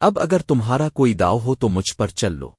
اب اگر تمہارا کوئی داؤ ہو تو مجھ پر چل لو۔